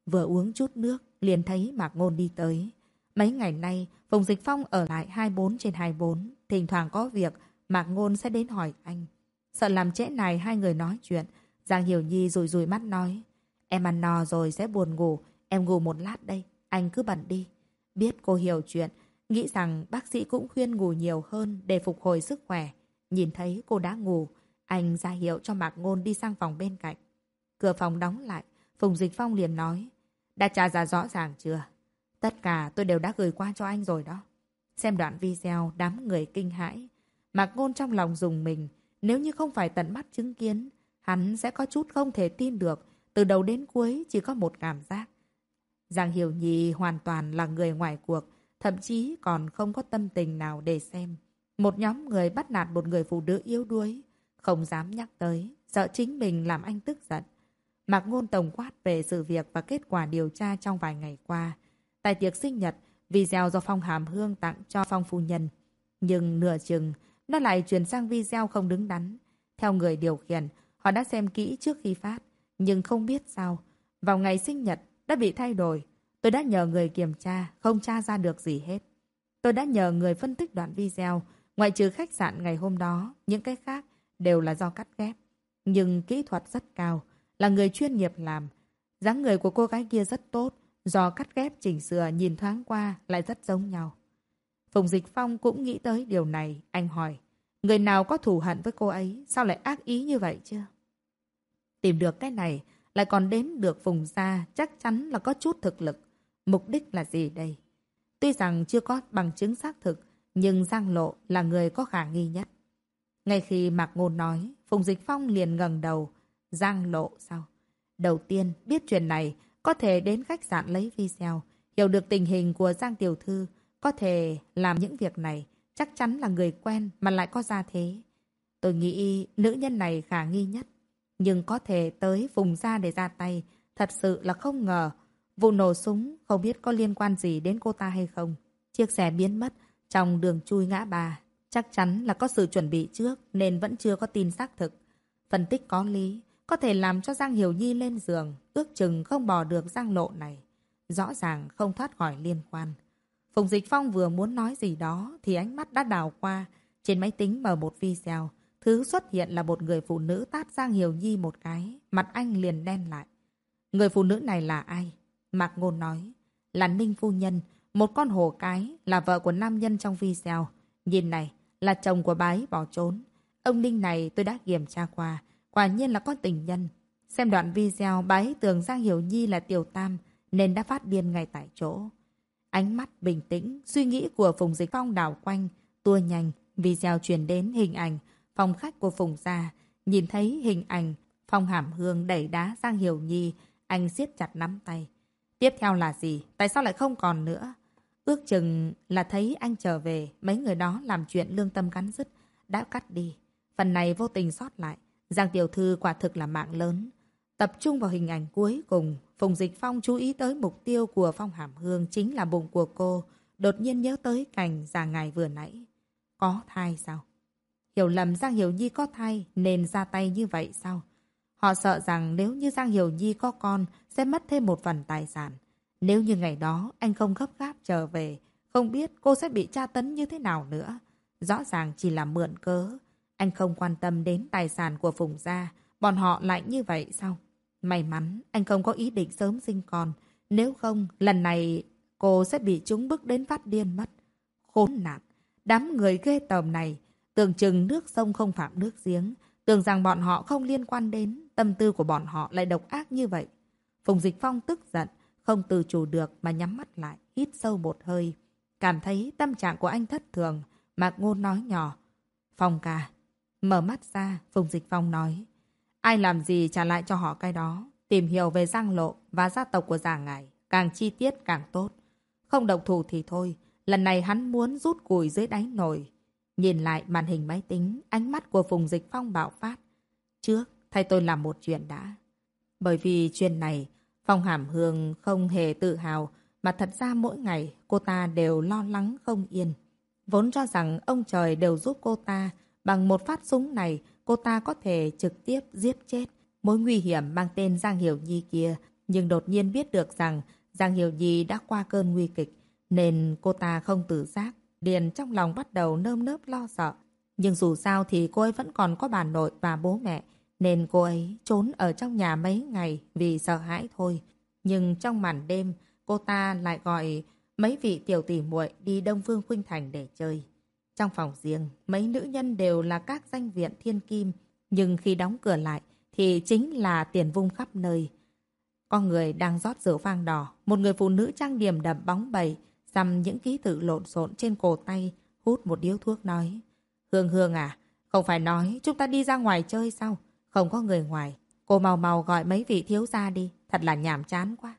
Vừa uống chút nước, liền thấy Mạc Ngôn đi tới. Mấy ngày nay, Phùng Dịch Phong ở lại 24 trên 24. Thỉnh thoảng có việc, Mạc Ngôn sẽ đến hỏi anh. Sợ làm trễ này hai người nói chuyện. Giang Hiểu Nhi rùi rùi mắt nói. Em ăn no rồi sẽ buồn ngủ. Em ngủ một lát đây. Anh cứ bận đi. Biết cô hiểu chuyện. Nghĩ rằng bác sĩ cũng khuyên ngủ nhiều hơn để phục hồi sức khỏe. Nhìn thấy cô đã ngủ. Anh ra hiệu cho Mạc Ngôn đi sang phòng bên cạnh. Cửa phòng đóng lại. Phùng Dịch Phong liền nói. Đã trả ra rõ ràng chưa? Tất cả tôi đều đã gửi qua cho anh rồi đó. Xem đoạn video đám người kinh hãi. Mạc Ngôn trong lòng dùng mình. Nếu như không phải tận mắt chứng kiến, hắn sẽ có chút không thể tin được. Từ đầu đến cuối chỉ có một cảm giác. Giang Hiểu Nhi hoàn toàn là người ngoài cuộc, thậm chí còn không có tâm tình nào để xem. Một nhóm người bắt nạt một người phụ nữ yếu đuối, không dám nhắc tới, sợ chính mình làm anh tức giận. Mạc Ngôn tổng quát về sự việc và kết quả điều tra trong vài ngày qua. Tại tiệc sinh nhật, video do Phong Hàm Hương tặng cho Phong Phu Nhân. Nhưng nửa chừng, nó lại chuyển sang video không đứng đắn. Theo người điều khiển, họ đã xem kỹ trước khi phát, nhưng không biết sao. Vào ngày sinh nhật, đã bị thay đổi. Tôi đã nhờ người kiểm tra, không tra ra được gì hết. Tôi đã nhờ người phân tích đoạn video, ngoại trừ khách sạn ngày hôm đó, những cái khác đều là do cắt ghép. Nhưng kỹ thuật rất cao, là người chuyên nghiệp làm. dáng người của cô gái kia rất tốt, do cắt ghép chỉnh sửa nhìn thoáng qua lại rất giống nhau. Phùng Dịch Phong cũng nghĩ tới điều này, anh hỏi. Người nào có thù hận với cô ấy, sao lại ác ý như vậy chưa? Tìm được cái này, lại còn đến được vùng gia, chắc chắn là có chút thực lực. Mục đích là gì đây? Tuy rằng chưa có bằng chứng xác thực, nhưng Giang Lộ là người có khả nghi nhất. Ngay khi Mạc Ngôn nói, Phùng Dịch Phong liền ngẩng đầu. Giang Lộ sao? Đầu tiên, biết chuyện này, có thể đến khách sạn lấy video, hiểu được tình hình của Giang Tiểu Thư, có thể làm những việc này, chắc chắn là người quen mà lại có gia thế. Tôi nghĩ nữ nhân này khả nghi nhất, nhưng có thể tới vùng ra để ra tay, thật sự là không ngờ. Vụ nổ súng không biết có liên quan gì đến cô ta hay không. Chiếc xe biến mất trong đường chui ngã bà, Chắc chắn là có sự chuẩn bị trước nên vẫn chưa có tin xác thực. Phân tích có lý, có thể làm cho Giang Hiểu Nhi lên giường, ước chừng không bỏ được Giang Lộ này. Rõ ràng không thoát khỏi liên quan. Phùng Dịch Phong vừa muốn nói gì đó thì ánh mắt đã đào qua. Trên máy tính mở một video, thứ xuất hiện là một người phụ nữ tát Giang Hiểu Nhi một cái, mặt anh liền đen lại. Người phụ nữ này là ai? Mạc Ngôn nói, là Ninh Phu Nhân, một con hổ cái, là vợ của nam nhân trong video. Nhìn này, là chồng của bái bỏ trốn. Ông Ninh này tôi đã kiểm tra qua, quả nhiên là con tình nhân. Xem đoạn video bái tưởng Giang Hiểu Nhi là tiểu tam, nên đã phát điên ngay tại chỗ. Ánh mắt bình tĩnh, suy nghĩ của Phùng Dịch Phong đảo quanh, tua nhanh, video truyền đến hình ảnh, phòng khách của Phùng gia. Nhìn thấy hình ảnh, Phong Hàm Hương đẩy đá Giang Hiểu Nhi, anh siết chặt nắm tay. Tiếp theo là gì? Tại sao lại không còn nữa? Ước chừng là thấy anh trở về, mấy người đó làm chuyện lương tâm cắn dứt, đã cắt đi. Phần này vô tình sót lại. Giang Tiểu Thư quả thực là mạng lớn. Tập trung vào hình ảnh cuối cùng, Phùng Dịch Phong chú ý tới mục tiêu của Phong Hàm Hương chính là bụng của cô, đột nhiên nhớ tới cảnh già ngài vừa nãy. Có thai sao? Hiểu lầm Giang Hiểu Nhi có thai nên ra tay như vậy sao? Họ sợ rằng nếu như Giang Hiểu Nhi có con sẽ mất thêm một phần tài sản. Nếu như ngày đó anh không gấp gáp trở về, không biết cô sẽ bị tra tấn như thế nào nữa. Rõ ràng chỉ là mượn cớ. Anh không quan tâm đến tài sản của Phùng Gia. Bọn họ lại như vậy sao? May mắn anh không có ý định sớm sinh con. Nếu không, lần này cô sẽ bị chúng bức đến phát điên mất. Khốn nạn! Đám người ghê tởm này, tưởng chừng nước sông không phạm nước giếng. Tưởng rằng bọn họ không liên quan đến, tâm tư của bọn họ lại độc ác như vậy. Phùng Dịch Phong tức giận, không từ chủ được mà nhắm mắt lại, hít sâu một hơi. Cảm thấy tâm trạng của anh thất thường, Mạc Ngôn nói nhỏ. Phong ca. Mở mắt ra, Phùng Dịch Phong nói. Ai làm gì trả lại cho họ cái đó. Tìm hiểu về giang lộ và gia tộc của già ngài. Càng chi tiết càng tốt. Không độc thủ thì thôi. Lần này hắn muốn rút củi dưới đáy nồi. Nhìn lại màn hình máy tính, ánh mắt của Phùng Dịch Phong bạo phát. Trước, thay tôi làm một chuyện đã. Bởi vì chuyện này, Phong Hàm Hương không hề tự hào, mà thật ra mỗi ngày cô ta đều lo lắng không yên. Vốn cho rằng ông trời đều giúp cô ta, bằng một phát súng này, cô ta có thể trực tiếp giết chết mối nguy hiểm mang tên Giang Hiểu Nhi kia. Nhưng đột nhiên biết được rằng Giang Hiểu Nhi đã qua cơn nguy kịch, nên cô ta không tự giác. Điền trong lòng bắt đầu nơm nớp lo sợ. Nhưng dù sao thì cô ấy vẫn còn có bà nội và bố mẹ, nên cô ấy trốn ở trong nhà mấy ngày vì sợ hãi thôi. Nhưng trong màn đêm, cô ta lại gọi mấy vị tiểu tỷ muội đi Đông Phương Khuynh Thành để chơi. Trong phòng riêng, mấy nữ nhân đều là các danh viện thiên kim, nhưng khi đóng cửa lại thì chính là tiền vung khắp nơi. Con người đang rót rượu vang đỏ, một người phụ nữ trang điểm đậm bóng bẩy xăm những ký tự lộn xộn trên cổ tay, hút một điếu thuốc nói. Hương Hương à, không phải nói chúng ta đi ra ngoài chơi sao? Không có người ngoài. Cô mau mau gọi mấy vị thiếu gia đi. Thật là nhảm chán quá.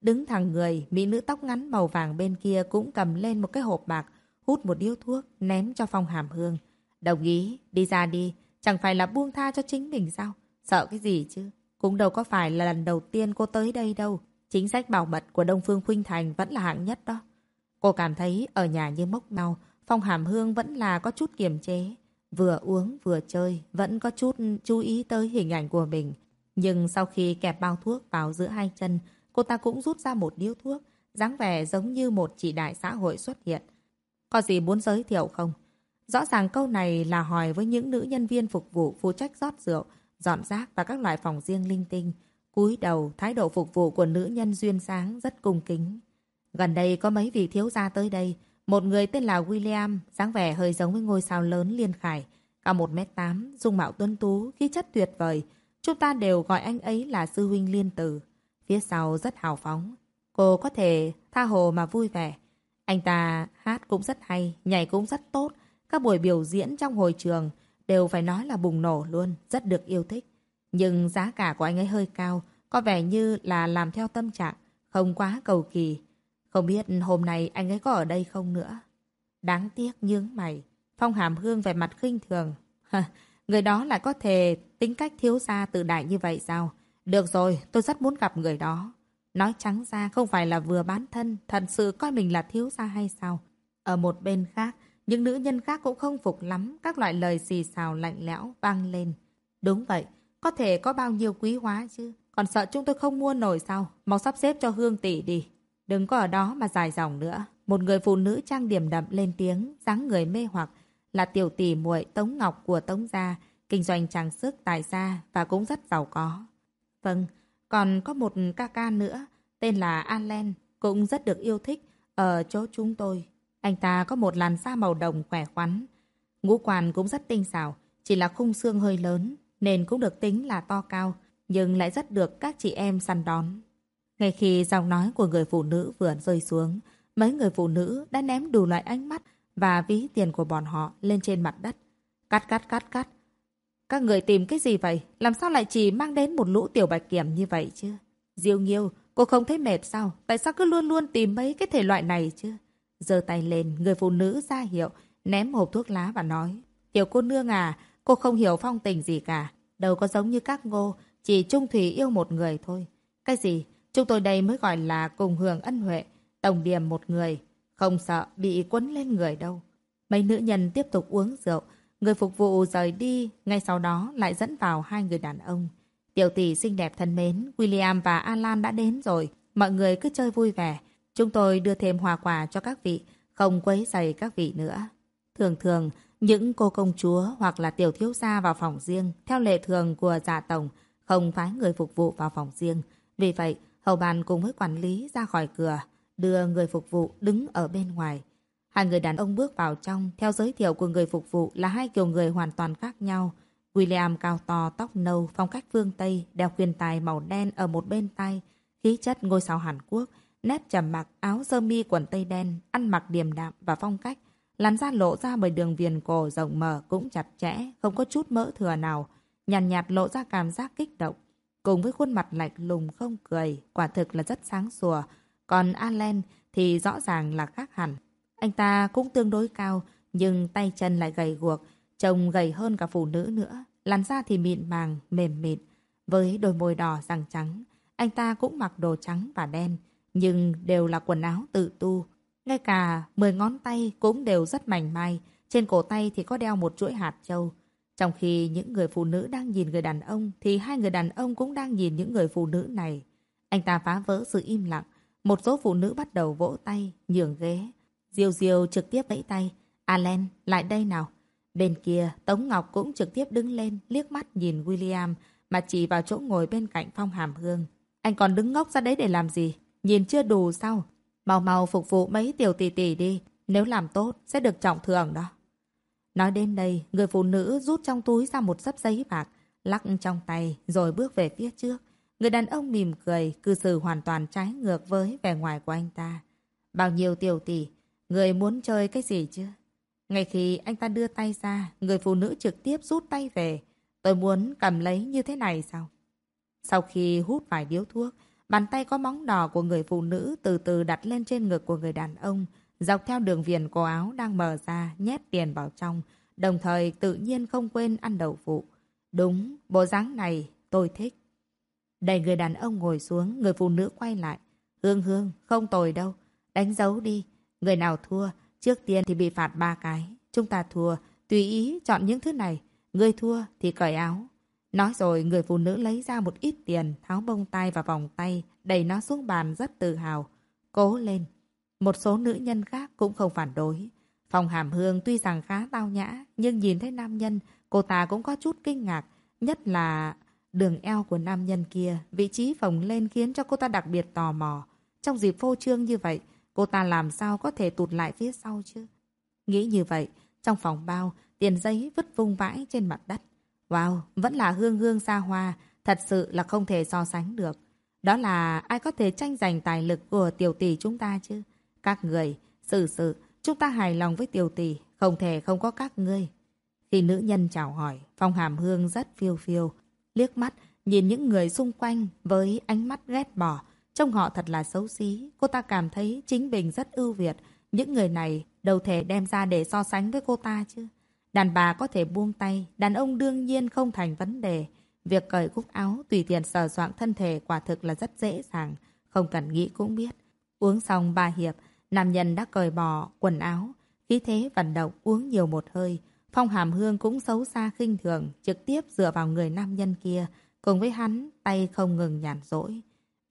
Đứng thẳng người, mỹ nữ tóc ngắn màu vàng bên kia cũng cầm lên một cái hộp bạc, hút một điếu thuốc, ném cho phong hàm hương. Đồng ý, đi ra đi. Chẳng phải là buông tha cho chính mình sao? Sợ cái gì chứ? Cũng đâu có phải là lần đầu tiên cô tới đây đâu. Chính sách bảo mật của Đông Phương Khuynh Thành vẫn là hạng nhất đó. Cô cảm thấy ở nhà như mốc mau, Phong Hàm Hương vẫn là có chút kiềm chế. Vừa uống vừa chơi, vẫn có chút chú ý tới hình ảnh của mình. Nhưng sau khi kẹp bao thuốc vào giữa hai chân, cô ta cũng rút ra một điếu thuốc, dáng vẻ giống như một chị đại xã hội xuất hiện. Có gì muốn giới thiệu không? Rõ ràng câu này là hỏi với những nữ nhân viên phục vụ phụ trách rót rượu, dọn rác và các loại phòng riêng linh tinh. cúi đầu, thái độ phục vụ của nữ nhân duyên sáng rất cung kính. Gần đây có mấy vị thiếu gia tới đây. Một người tên là William, dáng vẻ hơi giống với ngôi sao lớn Liên Khải. Cao 1m8, dung mạo tuấn tú, khí chất tuyệt vời. Chúng ta đều gọi anh ấy là sư huynh liên tử. Phía sau rất hào phóng. Cô có thể tha hồ mà vui vẻ. Anh ta hát cũng rất hay, nhảy cũng rất tốt. Các buổi biểu diễn trong hồi trường đều phải nói là bùng nổ luôn, rất được yêu thích. Nhưng giá cả của anh ấy hơi cao, có vẻ như là làm theo tâm trạng, không quá cầu kỳ. Không biết hôm nay anh ấy có ở đây không nữa. Đáng tiếc nhướng mày. Phong hàm hương về mặt khinh thường. người đó lại có thể tính cách thiếu gia tự đại như vậy sao? Được rồi, tôi rất muốn gặp người đó. Nói trắng ra không phải là vừa bán thân, thật sự coi mình là thiếu gia hay sao? Ở một bên khác, những nữ nhân khác cũng không phục lắm các loại lời xì xào lạnh lẽo vang lên. Đúng vậy, có thể có bao nhiêu quý hóa chứ? Còn sợ chúng tôi không mua nổi sao? Mau sắp xếp cho Hương tỷ đi. Đừng có ở đó mà dài dòng nữa. Một người phụ nữ trang điểm đậm lên tiếng, dáng người mê hoặc, là tiểu tỷ muội Tống Ngọc của Tống Gia, kinh doanh trang sức tài gia và cũng rất giàu có. Vâng, còn có một ca ca nữa, tên là Allen, cũng rất được yêu thích ở chỗ chúng tôi. Anh ta có một làn da màu đồng khỏe khoắn. Ngũ quan cũng rất tinh xảo, chỉ là khung xương hơi lớn, nên cũng được tính là to cao, nhưng lại rất được các chị em săn đón. Ngay khi giọng nói của người phụ nữ vừa rơi xuống, mấy người phụ nữ đã ném đủ loại ánh mắt và ví tiền của bọn họ lên trên mặt đất. Cắt cắt cắt cắt. Các người tìm cái gì vậy? Làm sao lại chỉ mang đến một lũ tiểu bạch kiểm như vậy chứ? Diêu nghiêu, cô không thấy mệt sao? Tại sao cứ luôn luôn tìm mấy cái thể loại này chứ? giơ tay lên, người phụ nữ ra hiệu, ném hộp thuốc lá và nói. Tiểu cô nương à, cô không hiểu phong tình gì cả. Đâu có giống như các ngô, chỉ trung thủy yêu một người thôi. Cái gì? Chúng tôi đây mới gọi là cùng hưởng ân huệ, tổng điểm một người. Không sợ bị quấn lên người đâu. Mấy nữ nhân tiếp tục uống rượu. Người phục vụ rời đi, ngay sau đó lại dẫn vào hai người đàn ông. Tiểu tỷ xinh đẹp thân mến, William và Alan đã đến rồi. Mọi người cứ chơi vui vẻ. Chúng tôi đưa thêm hoa quả cho các vị, không quấy rầy các vị nữa. Thường thường, những cô công chúa hoặc là tiểu thiếu gia vào phòng riêng, theo lệ thường của giả tổng, không phái người phục vụ vào phòng riêng. Vì vậy, hầu bàn cùng với quản lý ra khỏi cửa, đưa người phục vụ đứng ở bên ngoài. Hai người đàn ông bước vào trong, theo giới thiệu của người phục vụ là hai kiểu người hoàn toàn khác nhau. William cao to, tóc nâu, phong cách phương Tây, đeo khuyên tài màu đen ở một bên tay, khí chất ngôi sao Hàn Quốc, nét trầm mặc, áo sơ mi quần tây đen, ăn mặc điềm đạm và phong cách. Làn da lộ ra bởi đường viền cổ rộng mở cũng chặt chẽ, không có chút mỡ thừa nào. Nhàn nhạt, nhạt lộ ra cảm giác kích động. Cùng với khuôn mặt lạnh lùng không cười, quả thực là rất sáng sủa. Còn Allen thì rõ ràng là khác hẳn. Anh ta cũng tương đối cao, nhưng tay chân lại gầy guộc, trông gầy hơn cả phụ nữ nữa. Làn da thì mịn màng, mềm mịn. Với đôi môi đỏ răng trắng, anh ta cũng mặc đồ trắng và đen, nhưng đều là quần áo tự tu. Ngay cả 10 ngón tay cũng đều rất mảnh mai, trên cổ tay thì có đeo một chuỗi hạt châu. Trong khi những người phụ nữ đang nhìn người đàn ông thì hai người đàn ông cũng đang nhìn những người phụ nữ này. Anh ta phá vỡ sự im lặng. Một số phụ nữ bắt đầu vỗ tay, nhường ghế. Diêu Diêu trực tiếp vẫy tay. Alan lại đây nào. Bên kia, Tống Ngọc cũng trực tiếp đứng lên, liếc mắt nhìn William mà chỉ vào chỗ ngồi bên cạnh Phong Hàm Hương. Anh còn đứng ngốc ra đấy để làm gì? Nhìn chưa đủ sao? Mau mau phục vụ mấy tiểu tỷ tỷ đi. Nếu làm tốt, sẽ được trọng thưởng đó. Nói đến đây, người phụ nữ rút trong túi ra một sấp giấy bạc, lắc trong tay rồi bước về phía trước. Người đàn ông mỉm cười, cư xử hoàn toàn trái ngược với vẻ ngoài của anh ta. Bao nhiêu tiểu tỷ, người muốn chơi cái gì chứ? Ngay khi anh ta đưa tay ra, người phụ nữ trực tiếp rút tay về. Tôi muốn cầm lấy như thế này sao? Sau khi hút vài điếu thuốc, bàn tay có móng đỏ của người phụ nữ từ từ đặt lên trên ngực của người đàn ông, dọc theo đường viền cổ áo đang mở ra, nhét tiền vào trong, đồng thời tự nhiên không quên ăn đậu phụ. Đúng, bộ dáng này tôi thích. Đẩy người đàn ông ngồi xuống, người phụ nữ quay lại. Hương hương, không tồi đâu. Đánh dấu đi. Người nào thua, trước tiên thì bị phạt ba cái. Chúng ta thua, tùy ý chọn những thứ này. Người thua thì cởi áo. Nói rồi người phụ nữ lấy ra một ít tiền, tháo bông tay và vòng tay, đẩy nó xuống bàn rất tự hào. Cố lên. Một số nữ nhân khác cũng không phản đối. Phòng hàm hương tuy rằng khá tao nhã, nhưng nhìn thấy nam nhân, cô ta cũng có chút kinh ngạc. Nhất là đường eo của nam nhân kia, vị trí phồng lên khiến cho cô ta đặc biệt tò mò. Trong dịp phô trương như vậy, cô ta làm sao có thể tụt lại phía sau chứ? Nghĩ như vậy, trong phòng bao, tiền giấy vứt vung vãi trên mặt đất. Wow, vẫn là hương hương xa hoa, thật sự là không thể so sánh được. Đó là ai có thể tranh giành tài lực của tiểu tỷ chúng ta chứ? Các người, xử sự, chúng ta hài lòng với tiểu tỷ, không thể không có các ngươi. Khi nữ nhân chào hỏi, phong hàm hương rất phiêu phiêu, liếc mắt, nhìn những người xung quanh với ánh mắt ghét bỏ. Trông họ thật là xấu xí, cô ta cảm thấy chính mình rất ưu việt. Những người này đâu thể đem ra để so sánh với cô ta chứ. Đàn bà có thể buông tay, đàn ông đương nhiên không thành vấn đề. Việc cởi cúc áo tùy tiện sờ soạn thân thể quả thực là rất dễ dàng, không cần nghĩ cũng biết. Uống xong ba hiệp, nam nhân đã cởi bỏ quần áo, khí thế vận động uống nhiều một hơi. Phong hàm hương cũng xấu xa khinh thường, trực tiếp dựa vào người nam nhân kia, cùng với hắn tay không ngừng nhàn rỗi.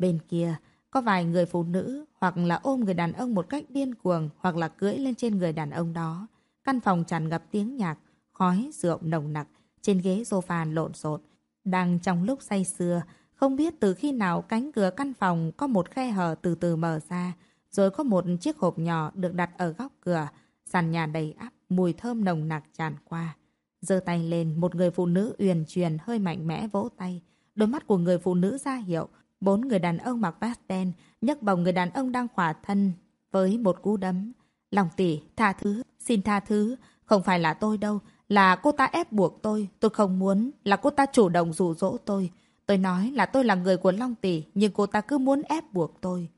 Bên kia, có vài người phụ nữ hoặc là ôm người đàn ông một cách điên cuồng hoặc là cưỡi lên trên người đàn ông đó. Căn phòng tràn ngập tiếng nhạc, khói, rượu nồng nặc, trên ghế sofa lộn xộn. Đang trong lúc say sưa, không biết từ khi nào cánh cửa căn phòng có một khe hở từ từ mở ra, rồi có một chiếc hộp nhỏ được đặt ở góc cửa, sàn nhà đầy ắp, mùi thơm nồng nặc tràn qua. giơ tay lên, một người phụ nữ uyển chuyển hơi mạnh mẽ vỗ tay. Đôi mắt của người phụ nữ ra hiệu, bốn người đàn ông mặc vest đen nhấc bồng người đàn ông đang khỏa thân với một cú đấm. Lòng tỷ, tha thứ, xin tha thứ, không phải là tôi đâu, là cô ta ép buộc tôi, tôi không muốn, là cô ta chủ động rủ rỗ tôi. Tôi nói là tôi là người của Long Tỷ, nhưng cô ta cứ muốn ép buộc tôi.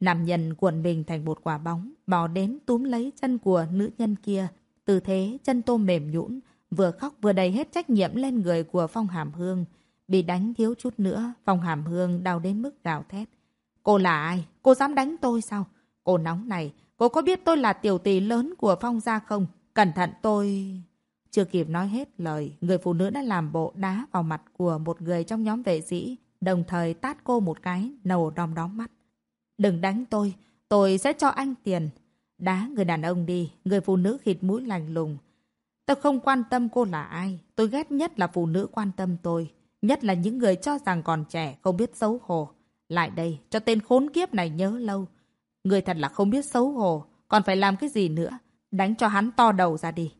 Nam nhân cuộn mình thành một quả bóng, bò đến túm lấy chân của nữ nhân kia. Tư thế chân tôm mềm nhũn, vừa khóc vừa đầy hết trách nhiệm lên người của Phong Hàm Hương. Bị đánh thiếu chút nữa, Phong Hàm Hương đau đến mức gào thét. Cô là ai? Cô dám đánh tôi sao? Cô nóng này, cô có biết tôi là tiểu tỷ lớn của Phong gia không? Cẩn thận tôi... Chưa kịp nói hết lời, người phụ nữ đã làm bộ đá vào mặt của một người trong nhóm vệ sĩ, đồng thời tát cô một cái, nầu đom đóm mắt. Đừng đánh tôi, tôi sẽ cho anh tiền. Đá người đàn ông đi, người phụ nữ khịt mũi lành lùng. Tôi không quan tâm cô là ai, tôi ghét nhất là phụ nữ quan tâm tôi. Nhất là những người cho rằng còn trẻ, không biết xấu hổ. Lại đây, cho tên khốn kiếp này nhớ lâu. Người thật là không biết xấu hổ, còn phải làm cái gì nữa. Đánh cho hắn to đầu ra đi.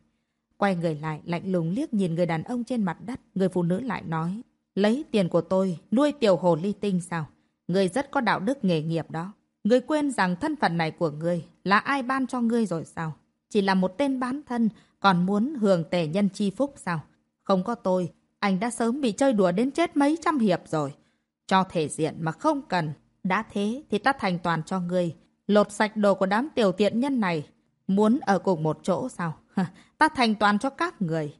Quay người lại, lạnh lùng liếc nhìn người đàn ông trên mặt đất. Người phụ nữ lại nói, lấy tiền của tôi, nuôi tiểu hồ ly tinh sao? Người rất có đạo đức nghề nghiệp đó. Người quên rằng thân phận này của người là ai ban cho ngươi rồi sao? Chỉ là một tên bán thân, còn muốn hưởng tể nhân chi phúc sao? Không có tôi, anh đã sớm bị chơi đùa đến chết mấy trăm hiệp rồi. Cho thể diện mà không cần. Đã thế thì ta thành toàn cho ngươi. Lột sạch đồ của đám tiểu tiện nhân này. Muốn ở cùng một chỗ sao? ta thành toàn cho các người.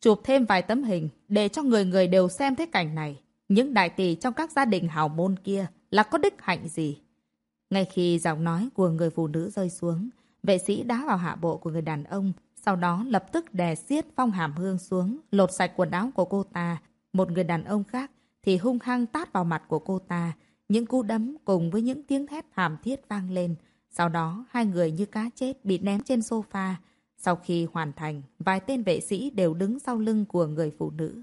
Chụp thêm vài tấm hình để cho người người đều xem thế cảnh này. Những đại tỷ trong các gia đình hào môn kia là có đức hạnh gì? Ngay khi giọng nói của người phụ nữ rơi xuống, vệ sĩ đá vào hạ bộ của người đàn ông, sau đó lập tức đè xiết phong hàm hương xuống, lột sạch quần áo của cô ta. Một người đàn ông khác thì hung hăng tát vào mặt của cô ta. Những cú đấm cùng với những tiếng thét thảm thiết vang lên. Sau đó, hai người như cá chết bị ném trên sofa. Sau khi hoàn thành, vài tên vệ sĩ đều đứng sau lưng của người phụ nữ.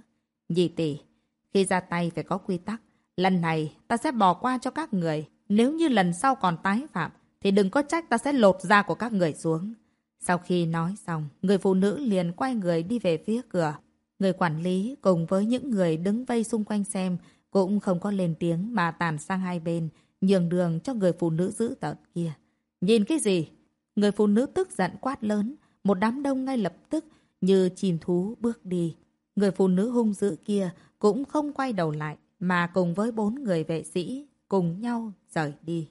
Nhị tỷ, khi ra tay phải có quy tắc. Lần này ta sẽ bỏ qua cho các người. Nếu như lần sau còn tái phạm, thì đừng có trách ta sẽ lột da của các người xuống. Sau khi nói xong, người phụ nữ liền quay người đi về phía cửa. Người quản lý cùng với những người đứng vây xung quanh xem cũng không có lên tiếng mà tàn sang hai bên, nhường đường cho người phụ nữ giữ tợn kia. Nhìn cái gì? Người phụ nữ tức giận quát lớn, một đám đông ngay lập tức như chìm thú bước đi. Người phụ nữ hung dữ kia cũng không quay đầu lại mà cùng với bốn người vệ sĩ cùng nhau rời đi.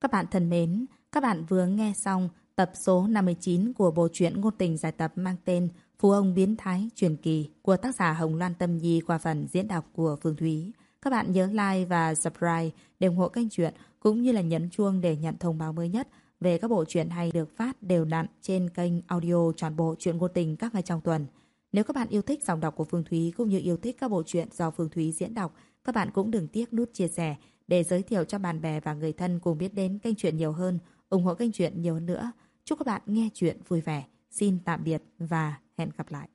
Các bạn thân mến, các bạn vừa nghe xong tập số 59 của bộ truyện ngôn tình giải tập mang tên Phú ông biến thái truyền kỳ của tác giả Hồng Loan Tâm Nhi qua phần diễn đọc của Phương Thúy. Các bạn nhớ like và subscribe để ủng hộ kênh truyện cũng như là nhấn chuông để nhận thông báo mới nhất về các bộ truyện hay được phát đều đặn trên kênh audio trọn bộ truyện ngôn tình các ngày trong tuần. Nếu các bạn yêu thích dòng đọc của Phương Thúy cũng như yêu thích các bộ truyện do Phương Thúy diễn đọc, các bạn cũng đừng tiếc nút chia sẻ để giới thiệu cho bạn bè và người thân cùng biết đến kênh truyện nhiều hơn, ủng hộ kênh truyện nhiều hơn nữa. Chúc các bạn nghe chuyện vui vẻ. Xin tạm biệt và hẹn gặp lại.